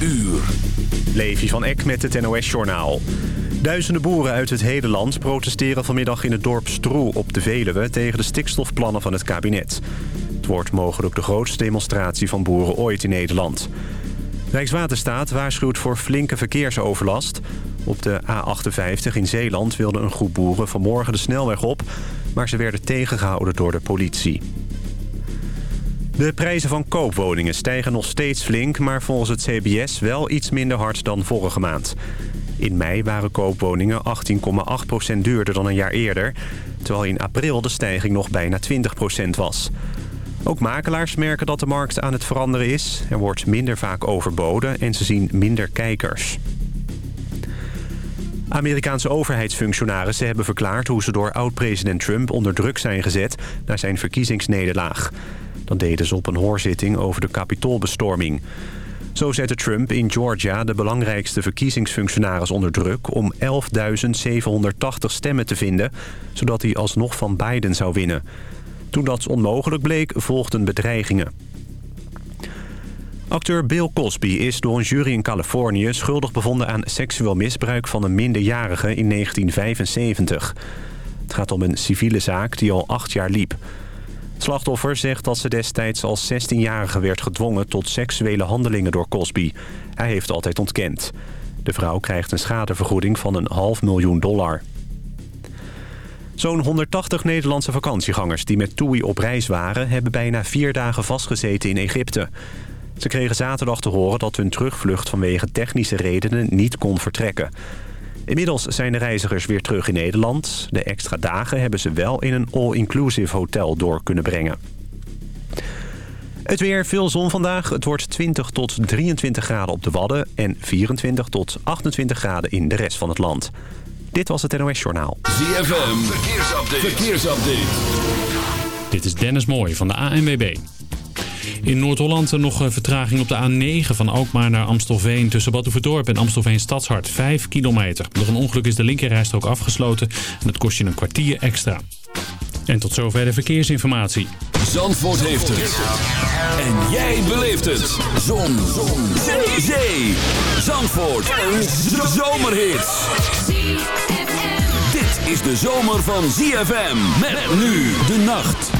uur. Levi van Eck met het NOS-journaal. Duizenden boeren uit het hele land protesteren vanmiddag in het dorp Stroe op de Veluwe... tegen de stikstofplannen van het kabinet. Het wordt mogelijk de grootste demonstratie van boeren ooit in Nederland. Rijkswaterstaat waarschuwt voor flinke verkeersoverlast. Op de A58 in Zeeland wilde een groep boeren vanmorgen de snelweg op... maar ze werden tegengehouden door de politie. De prijzen van koopwoningen stijgen nog steeds flink... maar volgens het CBS wel iets minder hard dan vorige maand. In mei waren koopwoningen 18,8% duurder dan een jaar eerder... terwijl in april de stijging nog bijna 20% was. Ook makelaars merken dat de markt aan het veranderen is. Er wordt minder vaak overboden en ze zien minder kijkers. Amerikaanse overheidsfunctionarissen hebben verklaard... hoe ze door oud-president Trump onder druk zijn gezet... naar zijn verkiezingsnederlaag. Dat deden ze op een hoorzitting over de kapitoolbestorming. Zo zette Trump in Georgia de belangrijkste verkiezingsfunctionaris onder druk... om 11.780 stemmen te vinden, zodat hij alsnog van Biden zou winnen. Toen dat onmogelijk bleek, volgden bedreigingen. Acteur Bill Cosby is door een jury in Californië schuldig bevonden aan seksueel misbruik van een minderjarige in 1975. Het gaat om een civiele zaak die al acht jaar liep. Het slachtoffer zegt dat ze destijds als 16-jarige werd gedwongen tot seksuele handelingen door Cosby. Hij heeft altijd ontkend. De vrouw krijgt een schadevergoeding van een half miljoen dollar. Zo'n 180 Nederlandse vakantiegangers die met TUI op reis waren... hebben bijna vier dagen vastgezeten in Egypte. Ze kregen zaterdag te horen dat hun terugvlucht vanwege technische redenen niet kon vertrekken. Inmiddels zijn de reizigers weer terug in Nederland. De extra dagen hebben ze wel in een all-inclusive hotel door kunnen brengen. Het weer, veel zon vandaag. Het wordt 20 tot 23 graden op de Wadden... en 24 tot 28 graden in de rest van het land. Dit was het NOS Journaal. ZFM, verkeersupdate. verkeersupdate. Dit is Dennis Mooij van de ANWB. In Noord-Holland nog vertraging op de A9 van Alkmaar naar Amstelveen... tussen Batuverdorp en Amstelveen Stadshart. 5 kilometer. Door een ongeluk is de linkerrijstrook afgesloten... en dat kost je een kwartier extra. En tot zover de verkeersinformatie. Zandvoort heeft het. En jij beleeft het. Zon. Zon. Zee. Zee. Zandvoort. Een zomerhit. Dit is de zomer van ZFM. Met nu de nacht.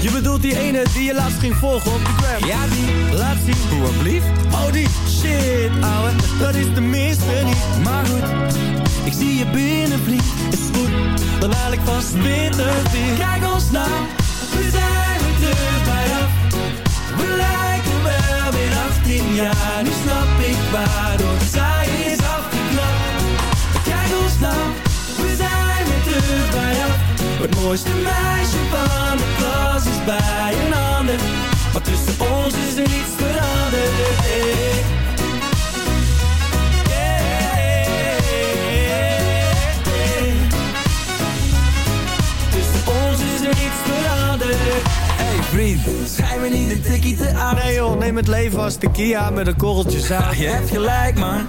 Je bedoelt die ene die je laatst ging volgen op de gram. Ja die, laat zien, hoe blief Oh die, shit ouwe, dat is de minste niet. Maar goed, ik zie je binnen vriend Is goed, dan haal ik vast bitter weer. Kijk ons nou, we zijn weer terug bij af. We lijken wel weer 18 jaar, nu snap ik waardoor zij is afgeknapt. Kijk ons nou, we zijn weer terug bij. Het mooiste meisje van de klas is bij een ander. Maar tussen ons is er niets veranderd. Hey. Tussen ons is er niets veranderd. Hey vriend, schijn me niet een tikkie te aan. Nee joh, neem het leven als de Kia met een korreltje zaad. je hebt gelijk man,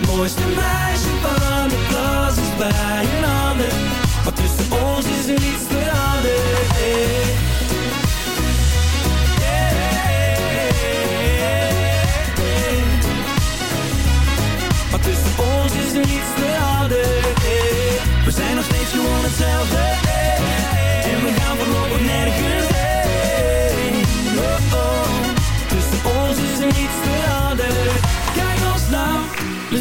Het mooiste meisje van de klas is bij een ander. Maar tussen ons is er niets veranderd.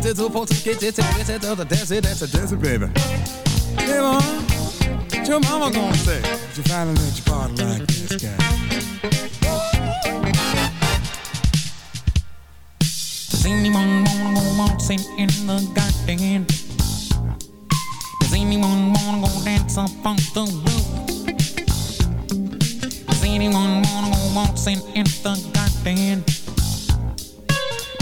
Two to two, four to get it, that's it, that's it, that's it, that's it, baby. Hey, mom, what your mama gonna say? If you finally let your body like this guy. Does anyone wanna go waltzing in the garden? Does anyone wanna go dance up on the roof? Does anyone wanna go waltzing in the garden?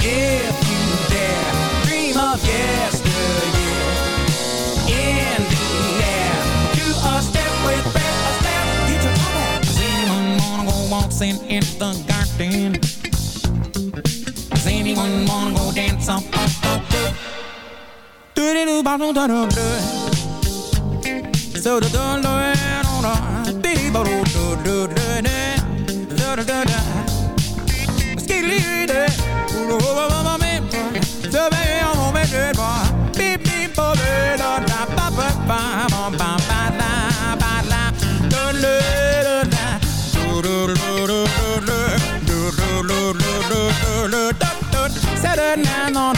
If you dare, dream of yesteryear. In the air, do a step with on. Does anyone wanna go waltzing in the garden? Does anyone wanna go dance up on the roof? Do do do do do do do. So do do do do do. Do do do do do. Do do do do. Do do na non.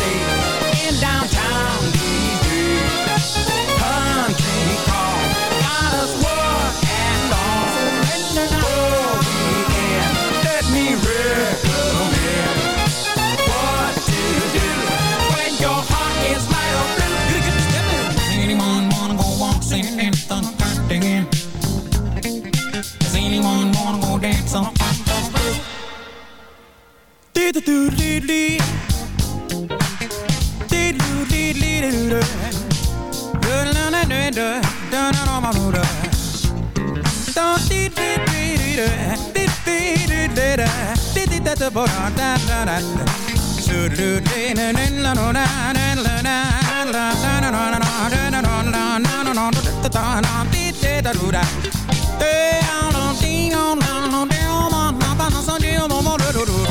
Dee-doo-doo-dee-dee. Dee-doo-dee-dee-dee-doo. Do-la-la-dee-doo. Do-la-la-ma-doo-doo. Do-dee-dee-dee-dee-doo. Dee-dee-dee-dee-doo. Dee-dee-da-da-bo-da-da-da-da. Good friends, come on. Let's party, y'all. Come, let's party. Da, da, da, da, da, da, da, da, da. Say, let's party, y'all. Da, da, da, da, da. Say, la, la, la. Come, let's party.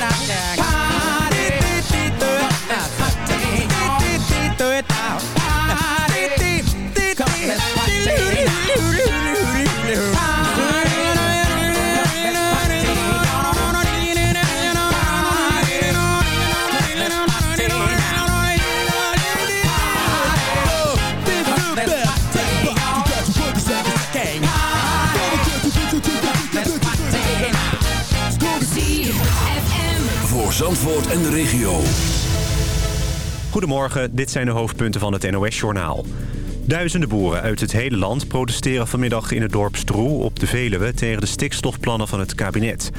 En de regio. Goedemorgen, dit zijn de hoofdpunten van het NOS-journaal. Duizenden boeren uit het hele land protesteren vanmiddag in het dorp Stroe op de Veluwe... tegen de stikstofplannen van het kabinet.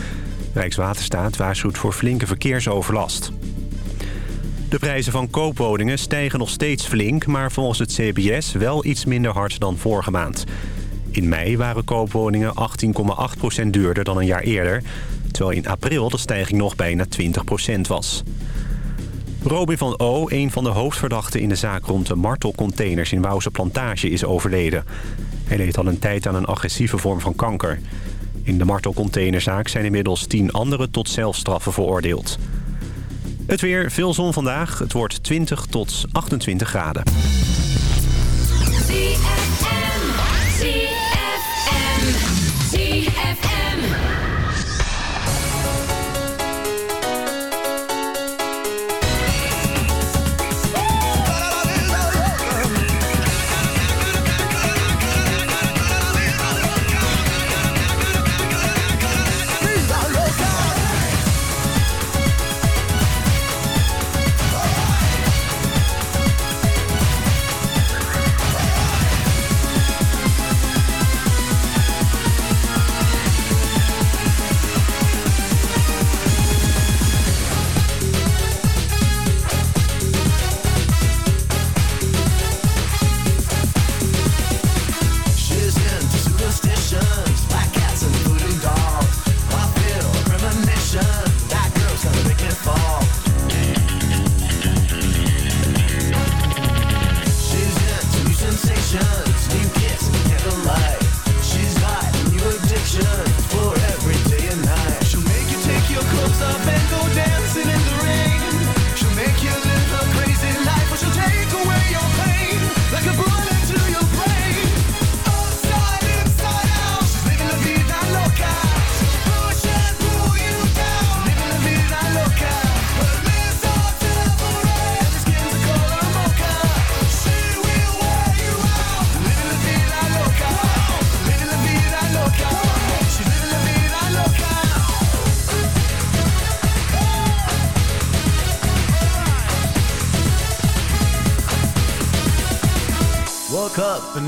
Rijkswaterstaat waarschuwt voor flinke verkeersoverlast. De prijzen van koopwoningen stijgen nog steeds flink... maar volgens het CBS wel iets minder hard dan vorige maand. In mei waren koopwoningen 18,8% duurder dan een jaar eerder... terwijl in april de stijging nog bijna 20% was. Robin van O, een van de hoofdverdachten in de zaak rond de martelcontainers in Wouwse Plantage, is overleden. Hij leed al een tijd aan een agressieve vorm van kanker. In de martelcontainerzaak zijn inmiddels tien anderen tot zelfstraffen veroordeeld. Het weer, veel zon vandaag. Het wordt 20 tot 28 graden.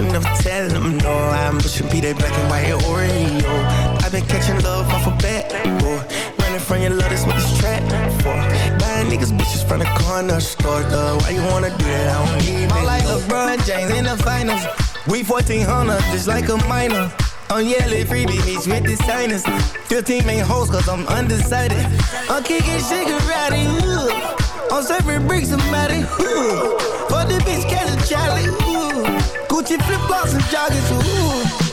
should never tell them no I'm pushing be that black and white Oreo. I've been catching love off a bat, boy. Running from your love, that's what this trap for. Buying niggas bitches from the corner store, though. Why you wanna do that? I don't even it I'm like LeBron James in the finals. We 1400, just like a minor. I'm yelling free beach with the signers 15 main hoes cause I'm undecided. I'm kicking shit karate, ooh I'm serving bricks, somebody, ooh For the bitch, catch a Charlie, ooh Gucci flip flops and joggers, ooh.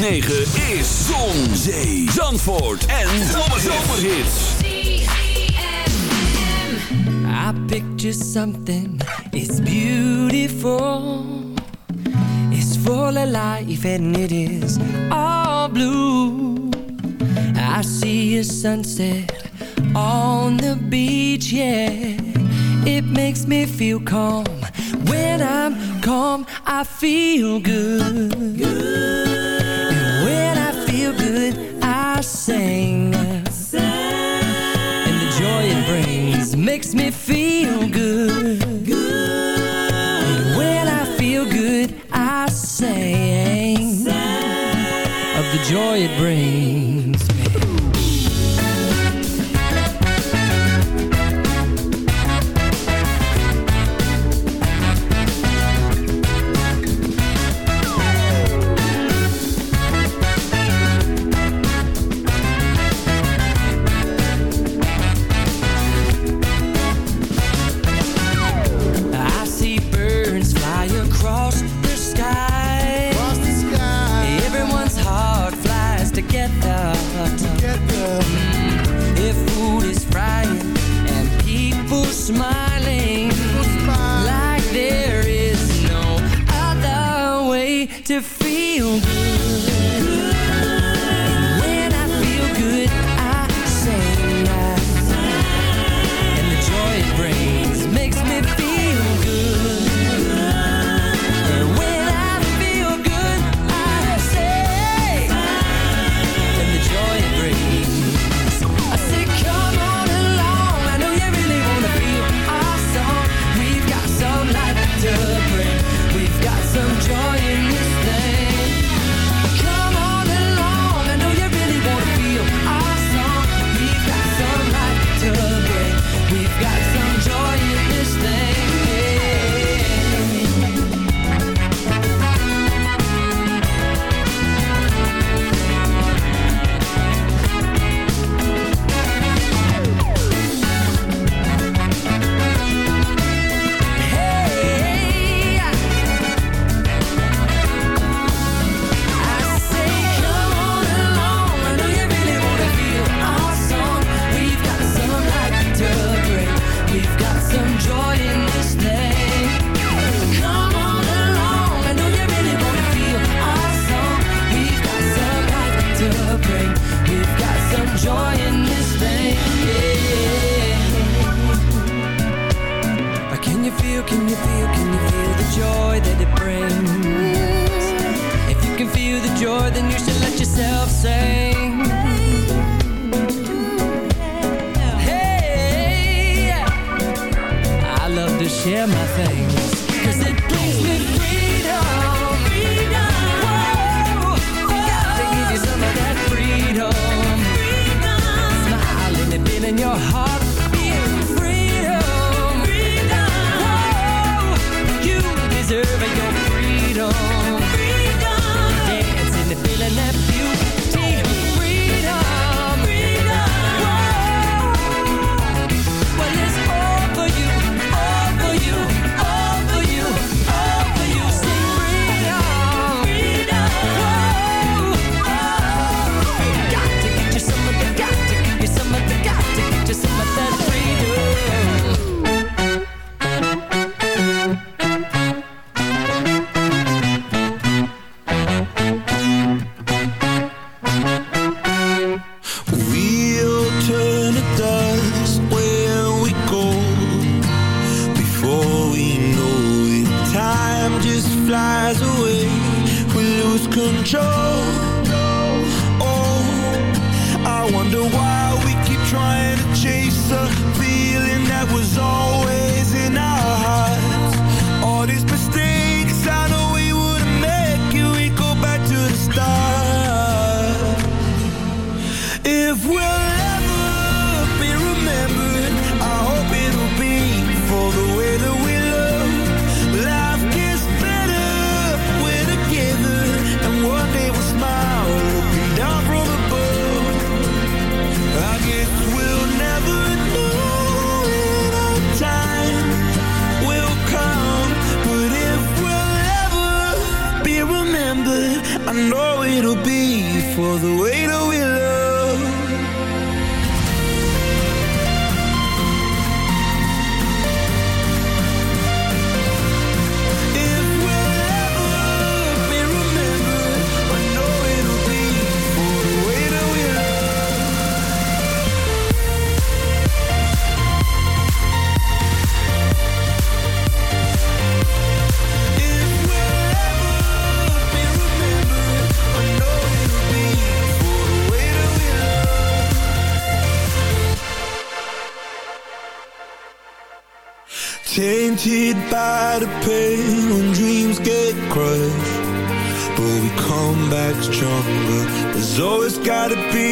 9 is Zon, Zee, Zandvoort en Zomerhits. I picture something, it's beautiful. It's full of life and it is all blue. I see a sunset on the beach, yeah. It makes me feel calm. When I'm calm, I feel good. good. joy it brings. you the joy, then you should let yourself sing. Hey, I love to share my things, cause it brings me freedom. Whoa, whoa. To give you some of that freedom. Smiling and feeling your heart gotta be